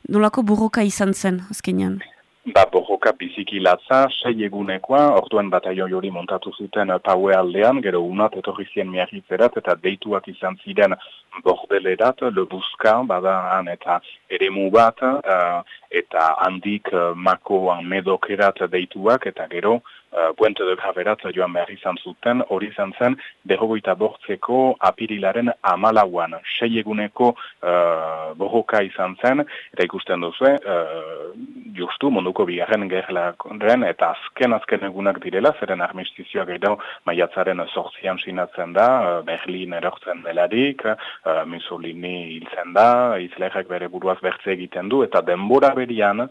nolako burroka izan zen, azkenean? Ba, borroka biziki latza, sei egunekoa, orduan bataio jori montatu zuten paue aldean, gero unat etorri zien miarritzerat, eta deituak izan ziren bordelerat, lebuzka, badaan eta eremu bat, uh, eta handik uh, makoan medokerat deituak, eta gero uh, Puente de Graverat joan behar izan zuten, hori izan zen, berrogoita bortzeko apirilaren amalauan, sei eguneko uh, borroka izan zen, eta ikusten duzue, uh, justu munduko bigarren gerlaren, eta azken azken egunak direla, zeren armistizioak edo maiatzaren sortzian sinatzen da, Berlin erortzen delarik, uh, Mussolini hiltzen da, Hitlerrek bere buruaz bertze egiten du, eta denbora berian,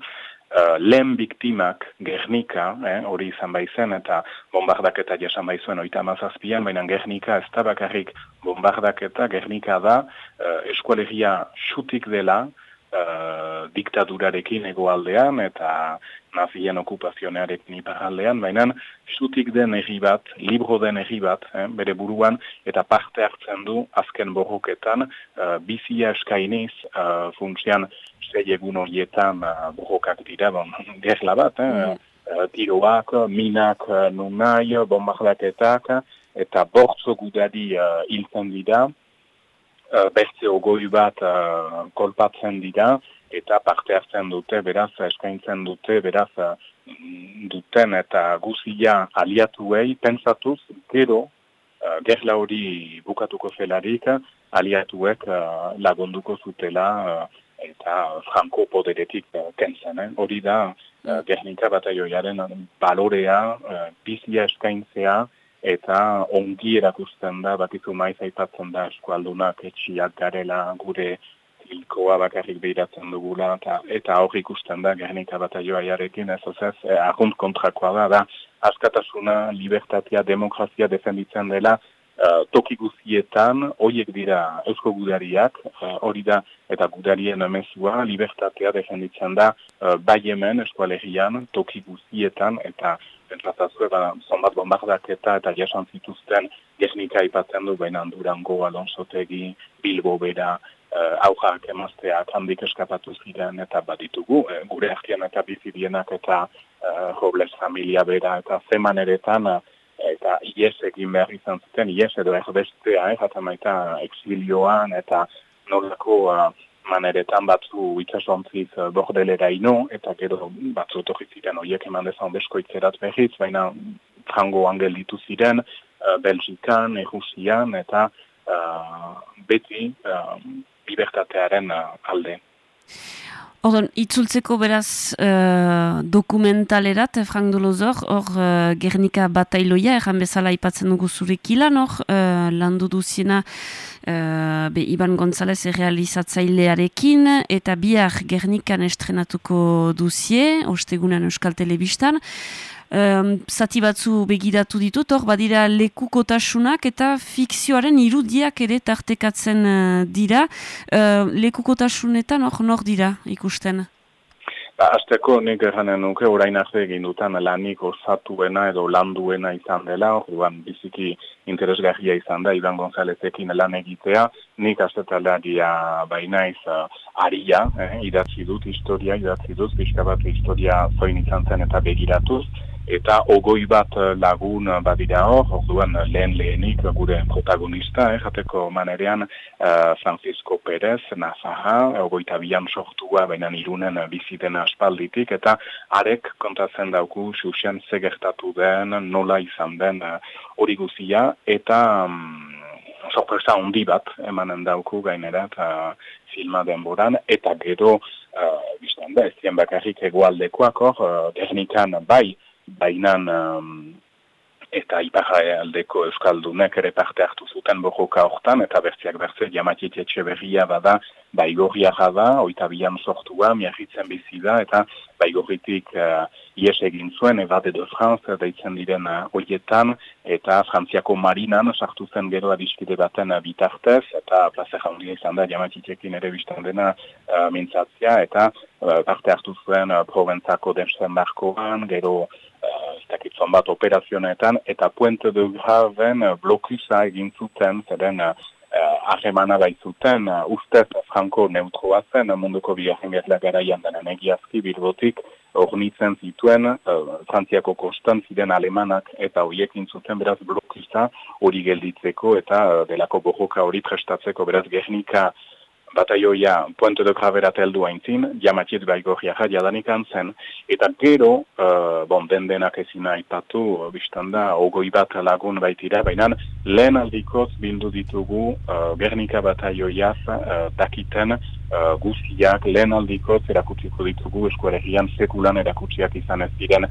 uh, lehen biktimak Gernika, eh, hori izan baizen, eta bombardaketa jasan baizuen oita mazazpian, baina Gernika ez da bakarrik bombardaketa, Gernika da uh, eskualegia xutik dela, uh, diktadurarekin egoaldean eta nazien okupazionarekin iparaldean, baina xutik den erri bat, libro den erri bat, eh, bere buruan, eta parte hartzen du azken borroketan, uh, bizia eskainiz, uh, funtsian, zei egun horietan uh, borrokak dira, bon, *laughs* gerla bat, eh, mm. uh, tiroak, minak uh, nunai, bombardaketak, eta bortzo gudari uh, ilten dira, uh, bertze ogoi bat uh, kolpatzen dira, eta parte hartzen dute, beraz, eskaintzen dute, beraz, uh, duten eta guzia aliatuei, pensatuz, gero, uh, gerla hori bukatuko zelarik, aliatuek uh, lagunduko zutela, uh, eta franko poderetik uh, kentzen, eh? hori da, uh, Gernika bataioiaren balorea, uh, bizia eskaintzea, eta ongi erakusten da, bakizu maiz aipatzen da eskualdunak etxiak garela gure hilkoa bakarrik behiratzen dugula, eta, eta hor ikusten da Gernika bataioa jarekin, ez ez, eh, kontrakoa da, da, askatasuna, libertatea, demokrazia defenditzen dela, uh, toki guzietan, horiek dira eusko gudariak, uh, hori da, eta gudarien emezua, libertatea defenditzen da, uh, bai hemen eskualerian, toki guzietan, eta pentsatazue, ba, zonbat bombardak eta jasan zituzten gernika ipatzen du, baina Durango, Alonsotegi, Bilbo bera, uh, aujak emazteak handik eskapatu ziren eta baditugu, uh, gure artian eta bizidienak eta uh, Robles familia bera eta zeman eretan, eta ies egin behar izan zuten, ies edo erbestea, eh, eta maita exilioan eta nolako maneretan batzu itxasontziz uh, bordelera ino, eta gero batzu etorri ziren oiek eman dezan beskoitzerat behiz, baina frango angel ziren, uh, Belgikan, Erusian, eta uh, beti uh, libertatearen uh, alde. Ordon, itzultzeko beraz uh, dokumentalerat, eh, Frank Dolozor, hor uh, Gernika batailoia, erran bezala ipatzen dugu zurek ilan, hor uh, landu duziena uh, Iban González errealizatzailearekin, eta bihar Gernikan estrenatuko duzie, ostegunan Euskal Telebistan um, zati batzu begiratu ditut, hor badira lekukotasunak eta fikzioaren irudiak ere tartekatzen uh, dira. Uh, lekukotasunetan hor nor dira ikusten? Ba, azteko nik erranen nuke orain arte egin dutan lanik osatuena edo landuena izan dela, orduan biziki interesgarria izan da, Iban Gonzalezekin lan egitea, nik aztetalaria baina iz uh, aria, eh, idatzi dut historia, idatzi dut, bizkabat historia zoin izan zen eta begiratuz, eta ogoi bat eh, lagun badira hor, orduan lehen lehenik gure protagonista, eh, jateko manerean uh, Francisco Perez, Nazaha, ogoita bian sortua, baina irunen biziten aspalditik, eta arek kontatzen dauku, xuxen segertatu den, nola izan den eh, hori uh, guzia, eta um, sorpresa handi bat emanen dauku gainera, eta filma denboran, eta gero, uh, biztan da, ez dien bakarrik egualdekoak hor, uh, bai, bainan um, eta iparra aldeko euskaldunek ere parte hartu zuten borroka hortan, eta bertziak bertze jamatit etxe berria bada, baigorria da, oita bian sortua, miarritzen bizi da, eta baigorritik uh, ies egin zuen, evade de France, deitzen diren uh, oietan, eta frantziako marinan sartu zen gero adiskide baten uh, bitartez, eta plaza jaundia izan da, jamatitekin ere biztan dena uh, mintzatzia, eta uh, parte hartu zuen uh, Provenzako densen barkoan, gero uh, bat operazionetan, eta Puente de Graven uh, blokusa egin zuten, zeren uh, ahemana baitzuten, uh, ustez franko neutroa zen, munduko bigarren gerla garaian denen egiazki bilbotik, ornitzen zituen, uh, frantziako kostan ziren alemanak eta horiekin zuten beraz blokusa hori gelditzeko eta uh, delako borroka hori prestatzeko. Beraz gernika bataioia Puente de Graverat heldu haintzin, jamatiet baigorria jadanik zen, eta gero, uh, bon, den denak ezina ipatu, biztan da, ogoi bat lagun baitira, baina lehen aldikoz bildu ditugu uh, Gernika bataioiaz uh, dakiten uh, guztiak lehen aldikoz erakutsiko ditugu eskuaregian sekulan erakutsiak izan ez diren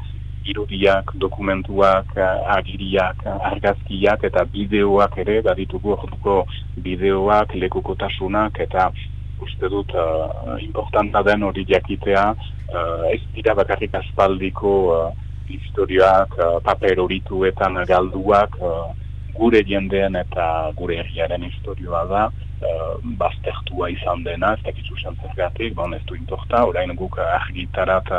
irudiak, dokumentuak, agiriak, argazkiak eta bideoak ere, baditugu orduko bideoak, lekukotasunak eta uste dut uh, importanta den hori jakitea, uh, ez dira bakarrik aspaldiko uh, historioak, uh, paper horituetan galduak, uh, gure jendeen eta gure herriaren historioa da, uh, baztertua izan dena, ez dakizu zergatik, bon ez du intorta, orain guk argitarat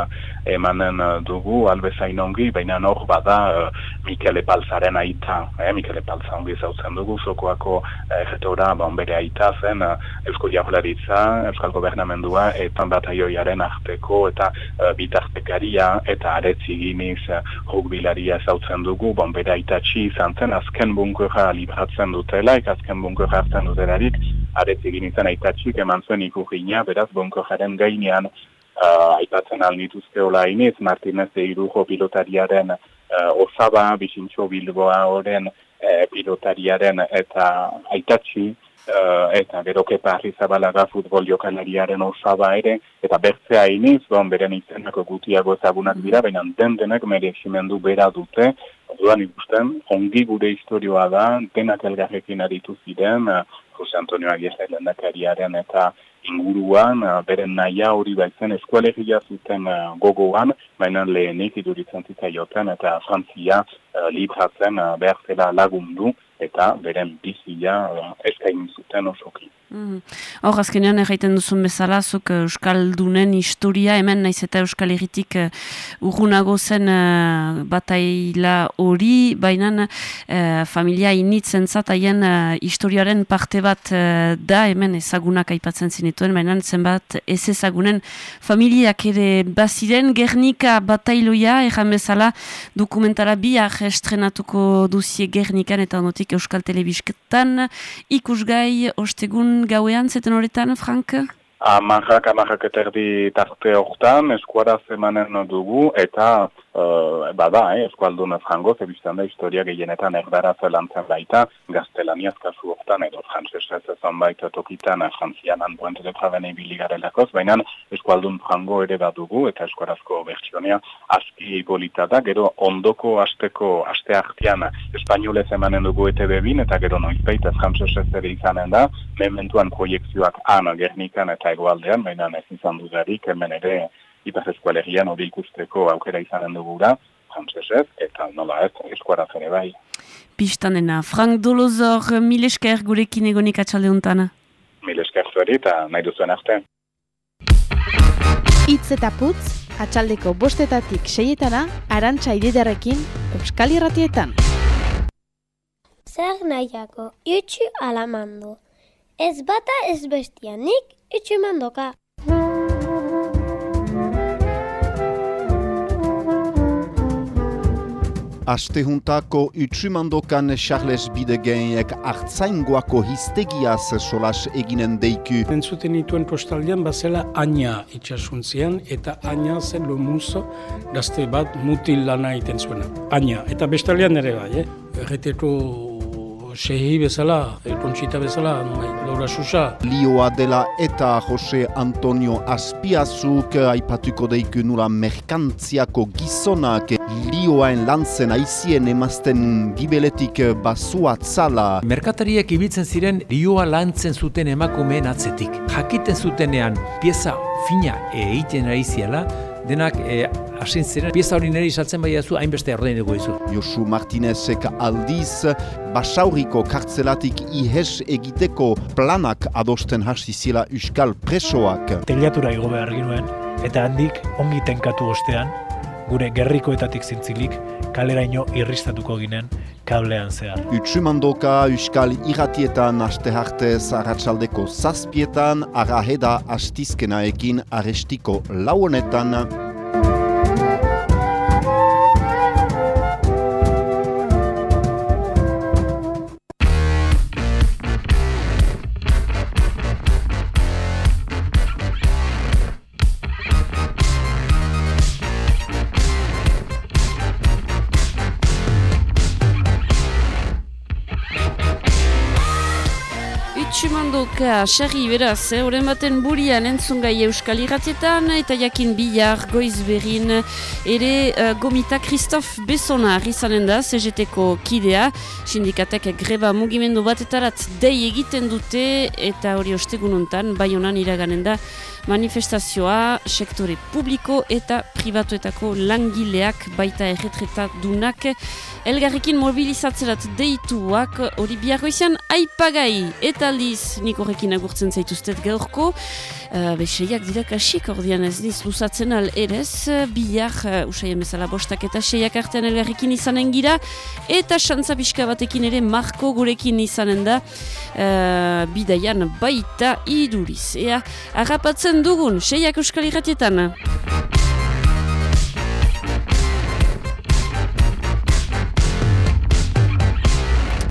emanen dugu, albezain ongi, baina hor bada uh, Mikele Palzaren aita, eh, Mikele Palza ongi zautzen dugu, zokoako erretora, bon bere aita zen, uh, Eusko Jaurlaritza, Euskal Gobernamendua, eta bat aioiaren arteko, eta uh, bitartekaria, eta aretzi giniz uh, rugbilaria zautzen dugu, bon bere aita txi izan zen, azken bunkerra libratzen dutela, azken bunkerra hartzen dutelarik, aretz egin izan aitatxik eman zuen ikurriña, beraz bonko jaren gainean uh, aipatzen alnituzke iniz, Martinez eirujo pilotariaren uh, osaba, bisintxo bilboa horren uh, pilotariaren eta aitatxi, uh, eta gero kepa arrizabalaga futbol jokalariaren osaba ere, eta bertzea iniz, bon, beren izenako gutiago ezagunak dira, baina den denek mereximendu bera dute, Duan ikusten, ongi gure historioa da, denak elgarrekin aritu ziren, Jose Antonio Aguirre lendakariaren eta inguruan, uh, beren naia hori baitzen eskualegia zuten uh, gogoan, baina lehenik iduritzen zitzaioten eta Frantzia uh, libratzen uh, behar zela lagundu eta beren bizia uh, eskain zuten osoki. Mm. Hor, azkenean erraiten duzun bezala, zuk uh, Euskaldunen historia, hemen naiz eta Euskal Herritik uh, urgunago zen uh, bataila hori, baina uh, familia initzen zataien uh, historiaren parte bat uh, da, hemen ezagunak aipatzen zinituen, baina zenbat ez ezagunen familiak ere baziren, Gernika batailoia, erran bezala, dokumentara biak estrenatuko duzie Gernikan eta notik Euskal Telebisketan, ikusgai, ostegun gauean, zeten horretan, Frank? Amarrak, amarrak eterdi tarte horretan, eskuara zemanen dugu, eta uh, bada, eh, eskualdun frango, zebizten da, historia gehienetan erdaraz lantzen baita, gaztelaniaz kasu hortan, edo frantzesez ezan baita tokitan, frantzian anbuente de travene biligarelakoz, baina eskualdun frango ere badugu, eta eskuarazko bertsionea aski bolita da, gero ondoko asteko, aste artian, espainolez emanen dugu ete bebin, eta gero noizpeita frantzesez ere izanen da, mementuan proiektzioak an gernikan eta egoaldean, baina ez izan duzarik, hemen ere, ipaz eskualerian hori ikusteko aukera izanen dugura, frantzesez, eta nola ez, eskuara zere bai. Pistanena, Frank Dolozor, mil esker gurekin egonik atxalde untana. Mil esker zueri eta nahi duzuen arte. Itz eta putz, atxaldeko bostetatik seietana, arantxa ididarekin, Euskal Irratietan. Zer nahiako, itxu alamando. Ez bata ez bestianik, itxu mandoka. Astehuntako utsumandokan Charles Bidegeinek hartzaingoako histegiaz solas eginen deiku. Entzuten ituen postaldean bazela aina itxasuntzian eta aina zen lomuzo gazte bat mutil lana iten zuena. Aina, eta bestaldean ere bai, eh? Erreteko sehi bezala, elkontsita bezala, bai, Laura Susa. Lioa dela eta Jose Antonio Aspiazuk aipatuko deiku nula merkantziako gizonak lioaen lantzen aizien emazten gibeletik basua tzala. Merkatariek ibiltzen ziren lioa lantzen zuten emakumeen atzetik. Jakiten zutenean pieza fina egiten aiziela, denak e, asin ziren, pieza hori nire isaltzen bai zu hainbeste ordein dugu izu. Josu Martinezek aldiz, basauriko kartzelatik ihes egiteko planak adosten hasi zila Euskal presoak. Teliatura igo behar ginuen, eta handik ongi tenkatu ostean, gure gerrikoetatik zintzilik, kaleraino irristatuko ginen kablean zehar. Utsumandoka Euskal irratietan aste hartez arratsaldeko zazpietan, araheda astizkenaekin arestiko lauonetan. Txumandoka, xerri beraz, eh, oren baten burian entzungai euskal irratietan, eta jakin bihar goiz berin ere uh, gomita Kristof Besona izanen da, CGT-ko kidea, sindikatek greba mugimendu batetarat dei egiten dute, eta hori ostegununtan, bai honan iraganen da, manifestazioa sektore publiko eta privatuetako langileak baita erretreta dunak elgarrekin mobilizatzerat deituak hori biharko izan aipagai. Eta aldiz nik horrekin agurtzen zaituztet gaurko. Uh, beseiak dira kasik ordean ez niz luzatzen al erez. Bihar uh, usaien bezala bostak eta seiak artean elgarrekin izanen gira. Eta xantza pixka batekin ere marko gurekin izanen da. Uh, bidaian baita iduriz. Ea, harrapatzen entzuten dugun, seiak euskal irratietan.